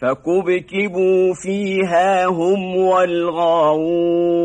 فكبكبوا فيها هم والغاوون